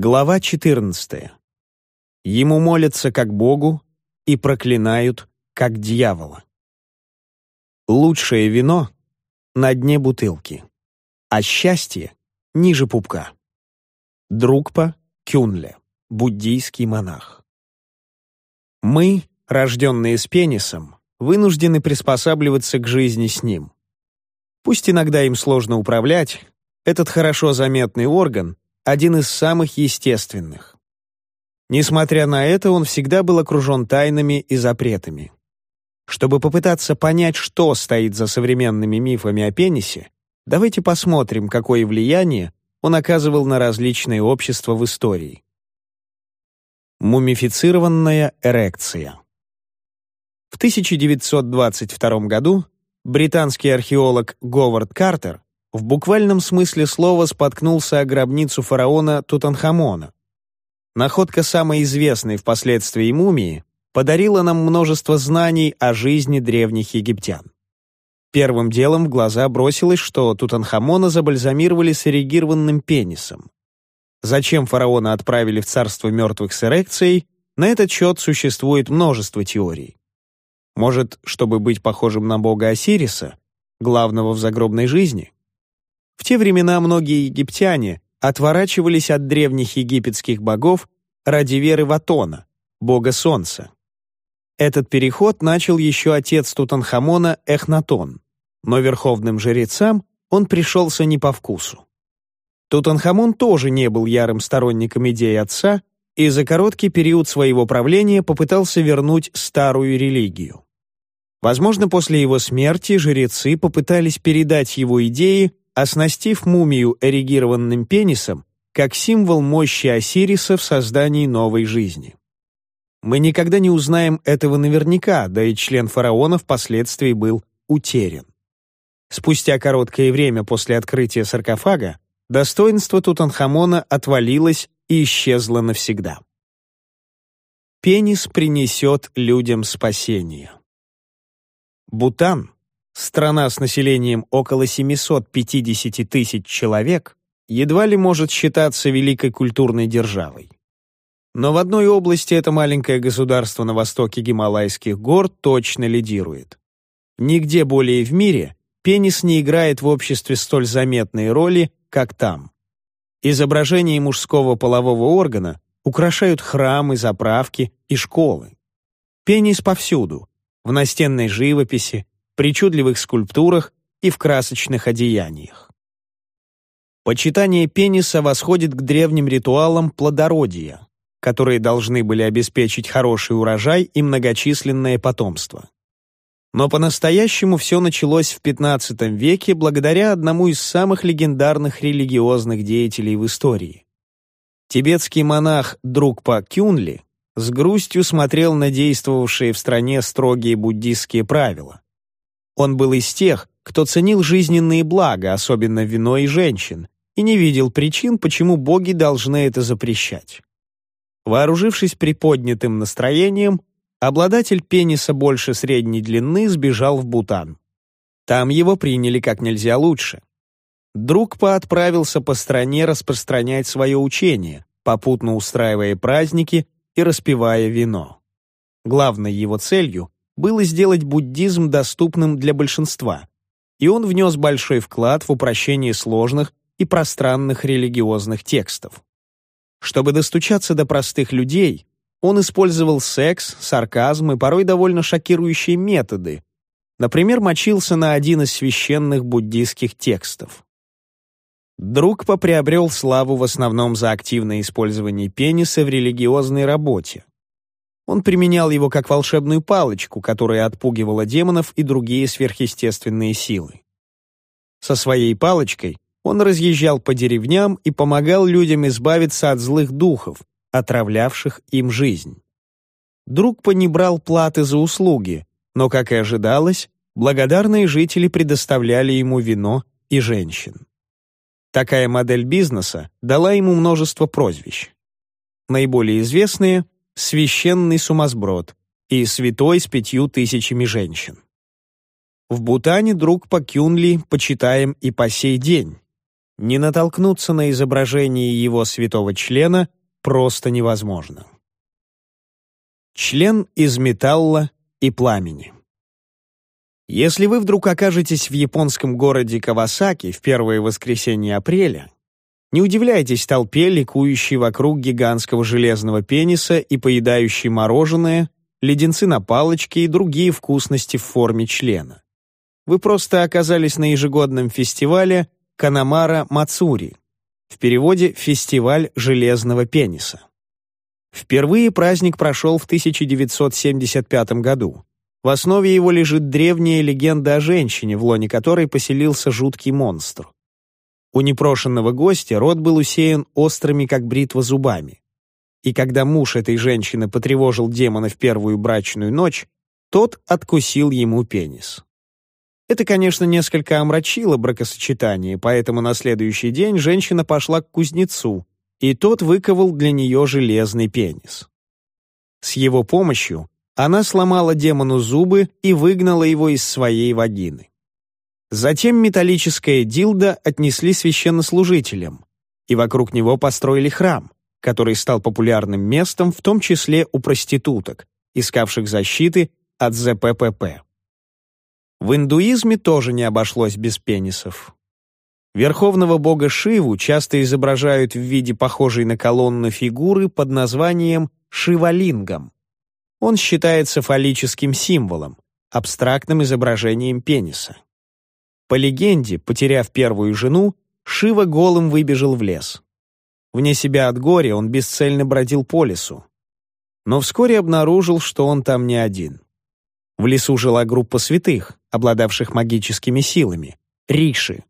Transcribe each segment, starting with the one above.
Глава 14. Ему молятся как Богу и проклинают как дьявола. Лучшее вино на дне бутылки, а счастье ниже пупка. Другпа Кюнле, буддийский монах. Мы, рожденные с пенисом, вынуждены приспосабливаться к жизни с ним. Пусть иногда им сложно управлять, этот хорошо заметный орган один из самых естественных. Несмотря на это, он всегда был окружен тайнами и запретами. Чтобы попытаться понять, что стоит за современными мифами о пенисе, давайте посмотрим, какое влияние он оказывал на различные общества в истории. Мумифицированная эрекция В 1922 году британский археолог Говард Картер в буквальном смысле слова споткнулся о гробницу фараона Тутанхамона. Находка самой известной впоследствии мумии подарила нам множество знаний о жизни древних египтян. Первым делом в глаза бросилось, что Тутанхамона забальзамировали с эрегированным пенисом. Зачем фараона отправили в царство мертвых с эрекцией, на этот счет существует множество теорий. Может, чтобы быть похожим на бога Осириса, главного в загробной жизни? В те времена многие египтяне отворачивались от древних египетских богов ради веры в Атона, бога солнца. Этот переход начал еще отец Тутанхамона Эхнатон, но верховным жрецам он пришелся не по вкусу. Тутанхамон тоже не был ярым сторонником идей отца и за короткий период своего правления попытался вернуть старую религию. Возможно, после его смерти жрецы попытались передать его идеи оснастив мумию эрегированным пенисом как символ мощи Осириса в создании новой жизни. Мы никогда не узнаем этого наверняка, да и член фараона впоследствии был утерян. Спустя короткое время после открытия саркофага достоинство Тутанхамона отвалилось и исчезло навсегда. Пенис принесет людям спасение. Бутан страна с населением около 750 тысяч человек, едва ли может считаться великой культурной державой. Но в одной области это маленькое государство на востоке Гималайских гор точно лидирует. Нигде более в мире пенис не играет в обществе столь заметной роли, как там. Изображения мужского полового органа украшают храмы, заправки и школы. Пенис повсюду, в настенной живописи, причудливых скульптурах и в красочных одеяниях. Почитание пениса восходит к древним ритуалам плодородия, которые должны были обеспечить хороший урожай и многочисленное потомство. Но по-настоящему все началось в XV веке благодаря одному из самых легендарных религиозных деятелей в истории. Тибетский монах Друкпа Кюнли с грустью смотрел на действовавшие в стране строгие буддистские правила. Он был из тех, кто ценил жизненные блага, особенно вино и женщин, и не видел причин, почему боги должны это запрещать. Вооружившись приподнятым настроением, обладатель пениса больше средней длины сбежал в Бутан. Там его приняли как нельзя лучше. Друг поотправился по стране распространять свое учение, попутно устраивая праздники и распивая вино. Главной его целью было сделать буддизм доступным для большинства, и он внес большой вклад в упрощение сложных и пространных религиозных текстов. Чтобы достучаться до простых людей, он использовал секс, сарказм и порой довольно шокирующие методы, например, мочился на один из священных буддийских текстов. Друг поприобрел славу в основном за активное использование пениса в религиозной работе. Он применял его как волшебную палочку, которая отпугивала демонов и другие сверхъестественные силы. Со своей палочкой он разъезжал по деревням и помогал людям избавиться от злых духов, отравлявших им жизнь. Друг понебрал платы за услуги, но, как и ожидалось, благодарные жители предоставляли ему вино и женщин. Такая модель бизнеса дала ему множество прозвищ. Наиболее известные священный сумасброд и святой с пятью тысячами женщин. В Бутане друг по Кюнли почитаем и по сей день. не натолкнуться на изображение его святого члена просто невозможно. Член из металла и пламени. Если вы вдруг окажетесь в японском городе Кавасаки в первое воскресенье апреля, не удивляйтесь толпе, ликующей вокруг гигантского железного пениса и поедающей мороженое, леденцы на палочке и другие вкусности в форме члена. Вы просто оказались на ежегодном фестивале Канамара Мацури, в переводе «Фестиваль железного пениса». Впервые праздник прошел в 1975 году. В основе его лежит древняя легенда о женщине, в лоне которой поселился жуткий монстр. У непрошенного гостя рот был усеян острыми, как бритва, зубами. И когда муж этой женщины потревожил демона в первую брачную ночь, тот откусил ему пенис. Это, конечно, несколько омрачило бракосочетание, поэтому на следующий день женщина пошла к кузнецу, и тот выковал для нее железный пенис. С его помощью она сломала демону зубы и выгнала его из своей вагины. Затем металлическое дилдо отнесли священнослужителям, и вокруг него построили храм, который стал популярным местом в том числе у проституток, искавших защиты от ЗППП. В индуизме тоже не обошлось без пенисов. Верховного бога Шиву часто изображают в виде похожей на колонну фигуры под названием Шивалингом. Он считается фаллическим символом, абстрактным изображением пениса. По легенде, потеряв первую жену, Шива голым выбежал в лес. Вне себя от горя он бесцельно бродил по лесу. Но вскоре обнаружил, что он там не один. В лесу жила группа святых, обладавших магическими силами — риши.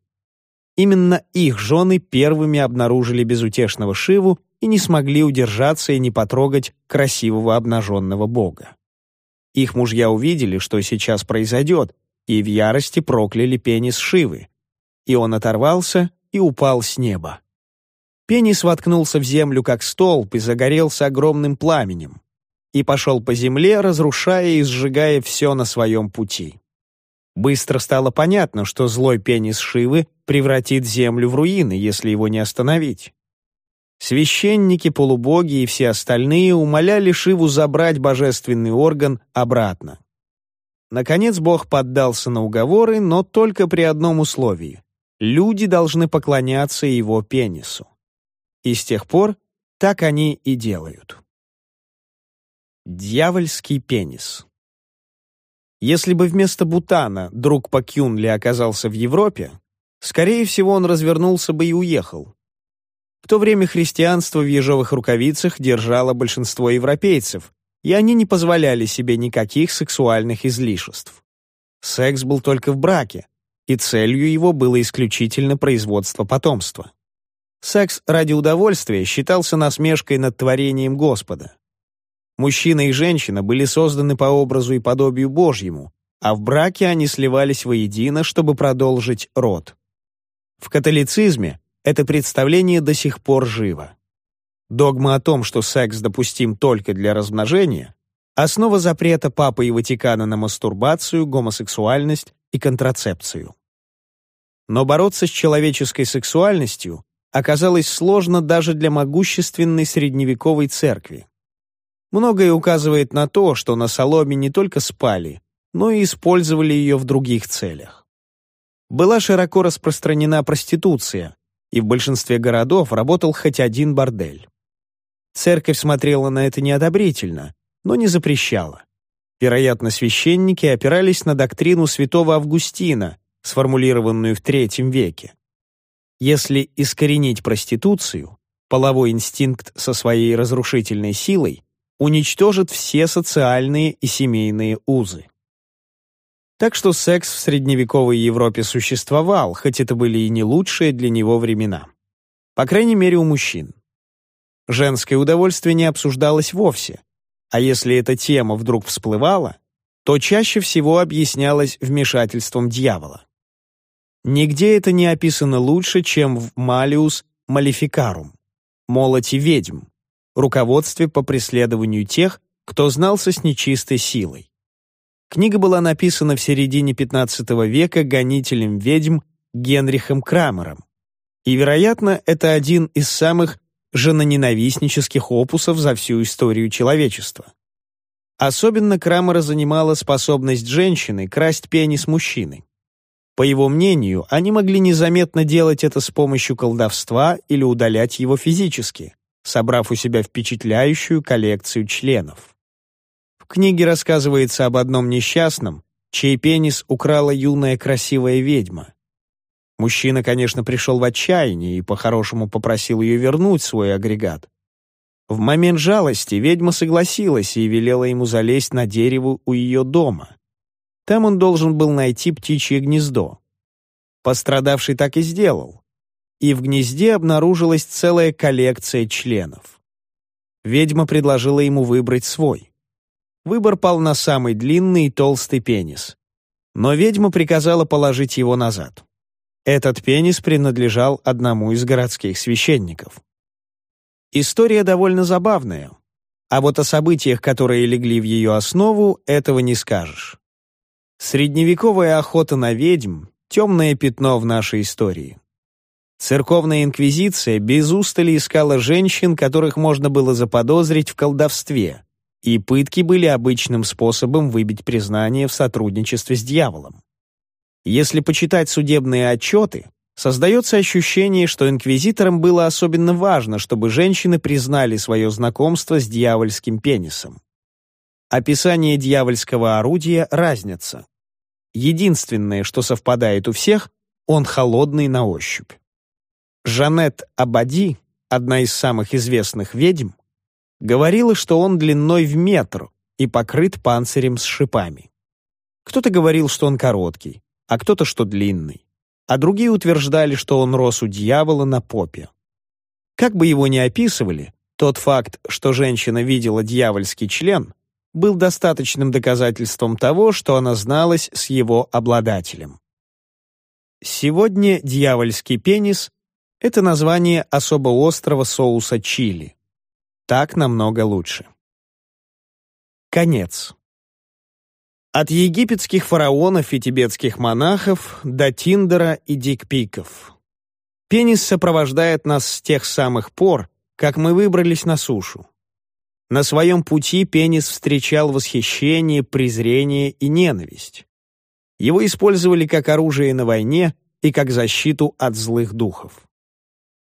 Именно их жены первыми обнаружили безутешного Шиву и не смогли удержаться и не потрогать красивого обнаженного бога. Их мужья увидели, что сейчас произойдет, и в ярости прокляли пенис Шивы. И он оторвался и упал с неба. Пенис воткнулся в землю как столб и загорелся огромным пламенем. И пошел по земле, разрушая и сжигая все на своем пути. Быстро стало понятно, что злой пенис Шивы превратит землю в руины, если его не остановить. Священники, полубоги и все остальные умоляли Шиву забрать божественный орган обратно. Наконец Бог поддался на уговоры, но только при одном условии. Люди должны поклоняться его пенису. И с тех пор так они и делают. Дьявольский пенис Если бы вместо Бутана друг Пакюнли оказался в Европе, скорее всего, он развернулся бы и уехал. В то время христианство в ежовых рукавицах держало большинство европейцев, и они не позволяли себе никаких сексуальных излишеств. Секс был только в браке, и целью его было исключительно производство потомства. Секс ради удовольствия считался насмешкой над творением Господа. Мужчина и женщина были созданы по образу и подобию Божьему, а в браке они сливались воедино, чтобы продолжить род. В католицизме это представление до сих пор живо. Догма о том, что секс допустим только для размножения, основа запрета Папы и Ватикана на мастурбацию, гомосексуальность и контрацепцию. Но бороться с человеческой сексуальностью оказалось сложно даже для могущественной средневековой церкви. Многое указывает на то, что на соломе не только спали, но и использовали ее в других целях. Была широко распространена проституция, и в большинстве городов работал хоть один бордель. Церковь смотрела на это неодобрительно, но не запрещала. Вероятно, священники опирались на доктрину святого Августина, сформулированную в III веке. Если искоренить проституцию, половой инстинкт со своей разрушительной силой уничтожит все социальные и семейные узы. Так что секс в средневековой Европе существовал, хоть это были и не лучшие для него времена. По крайней мере, у мужчин. Женское удовольствие не обсуждалось вовсе, а если эта тема вдруг всплывала, то чаще всего объяснялось вмешательством дьявола. Нигде это не описано лучше, чем в «Малиус Малификарум» — «Молоте ведьм», руководстве по преследованию тех, кто знался с нечистой силой. Книга была написана в середине XV века гонителем ведьм Генрихом Крамером. И, вероятно, это один из самых женоненавистнических опусов за всю историю человечества. Особенно Крамера занимала способность женщины красть пенис мужчины. По его мнению, они могли незаметно делать это с помощью колдовства или удалять его физически, собрав у себя впечатляющую коллекцию членов. В книге рассказывается об одном несчастном, чей пенис украла юная красивая ведьма. Мужчина, конечно, пришел в отчаяние и по-хорошему попросил ее вернуть свой агрегат. В момент жалости ведьма согласилась и велела ему залезть на дерево у ее дома. Там он должен был найти птичье гнездо. Пострадавший так и сделал. И в гнезде обнаружилась целая коллекция членов. Ведьма предложила ему выбрать свой. Выбор пал на самый длинный и толстый пенис. Но ведьма приказала положить его назад. Этот пенис принадлежал одному из городских священников. История довольно забавная, а вот о событиях, которые легли в ее основу, этого не скажешь. Средневековая охота на ведьм — темное пятно в нашей истории. Церковная инквизиция без устали искала женщин, которых можно было заподозрить в колдовстве, и пытки были обычным способом выбить признание в сотрудничестве с дьяволом. Если почитать судебные отчеты, создается ощущение, что инквизиторам было особенно важно, чтобы женщины признали свое знакомство с дьявольским пенисом. Описание дьявольского орудия — разница. Единственное, что совпадает у всех, он холодный на ощупь. Жанет Абади, одна из самых известных ведьм, говорила, что он длиной в метр и покрыт панцирем с шипами. Кто-то говорил, что он короткий, а кто-то, что длинный. А другие утверждали, что он рос у дьявола на попе. Как бы его ни описывали, тот факт, что женщина видела дьявольский член, был достаточным доказательством того, что она зналась с его обладателем. Сегодня дьявольский пенис — это название особо острого соуса чили. Так намного лучше. Конец. От египетских фараонов и тибетских монахов до Тиндера и дикпиков. Пенис сопровождает нас с тех самых пор, как мы выбрались на сушу. На своем пути пенис встречал восхищение, презрение и ненависть. Его использовали как оружие на войне и как защиту от злых духов.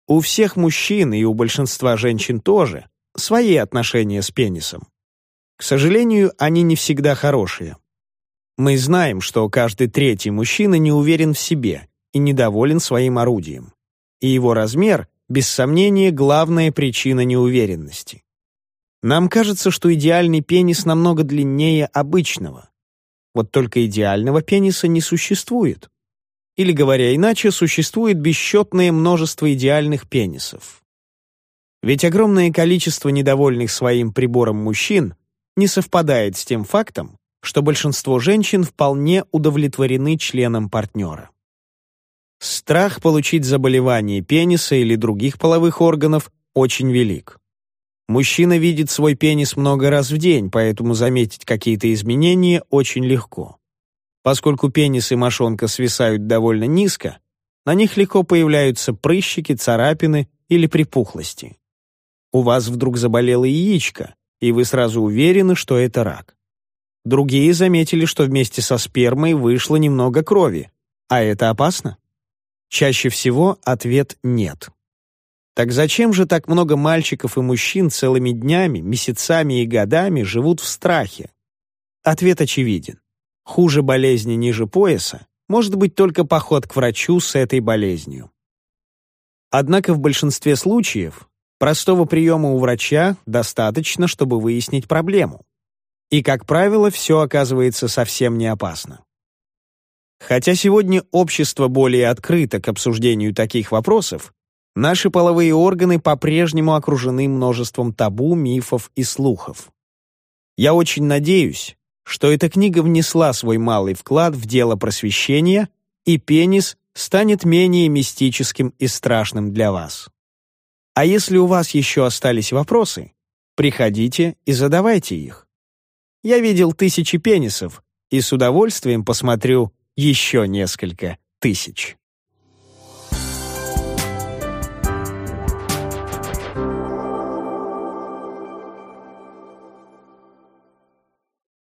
У всех мужчин и у большинства женщин тоже свои отношения с пенисом. К сожалению, они не всегда хорошие. Мы знаем, что каждый третий мужчина не уверен в себе и недоволен своим орудием. И его размер, без сомнения, главная причина неуверенности. Нам кажется, что идеальный пенис намного длиннее обычного. Вот только идеального пениса не существует. Или, говоря иначе, существует бесчетное множество идеальных пенисов. Ведь огромное количество недовольных своим прибором мужчин не совпадает с тем фактом, что большинство женщин вполне удовлетворены членом партнера. Страх получить заболевание пениса или других половых органов очень велик. Мужчина видит свой пенис много раз в день, поэтому заметить какие-то изменения очень легко. Поскольку пенис и мошонка свисают довольно низко, на них легко появляются прыщики, царапины или припухлости. У вас вдруг заболело яичко, и вы сразу уверены, что это рак. Другие заметили, что вместе со спермой вышло немного крови. А это опасно? Чаще всего ответ «нет». Так зачем же так много мальчиков и мужчин целыми днями, месяцами и годами живут в страхе? Ответ очевиден. Хуже болезни ниже пояса может быть только поход к врачу с этой болезнью. Однако в большинстве случаев простого приема у врача достаточно, чтобы выяснить проблему. И, как правило, все оказывается совсем не опасно. Хотя сегодня общество более открыто к обсуждению таких вопросов, наши половые органы по-прежнему окружены множеством табу, мифов и слухов. Я очень надеюсь, что эта книга внесла свой малый вклад в дело просвещения, и пенис станет менее мистическим и страшным для вас. А если у вас еще остались вопросы, приходите и задавайте их. Я видел тысячи пенисов и с удовольствием посмотрю еще несколько тысяч.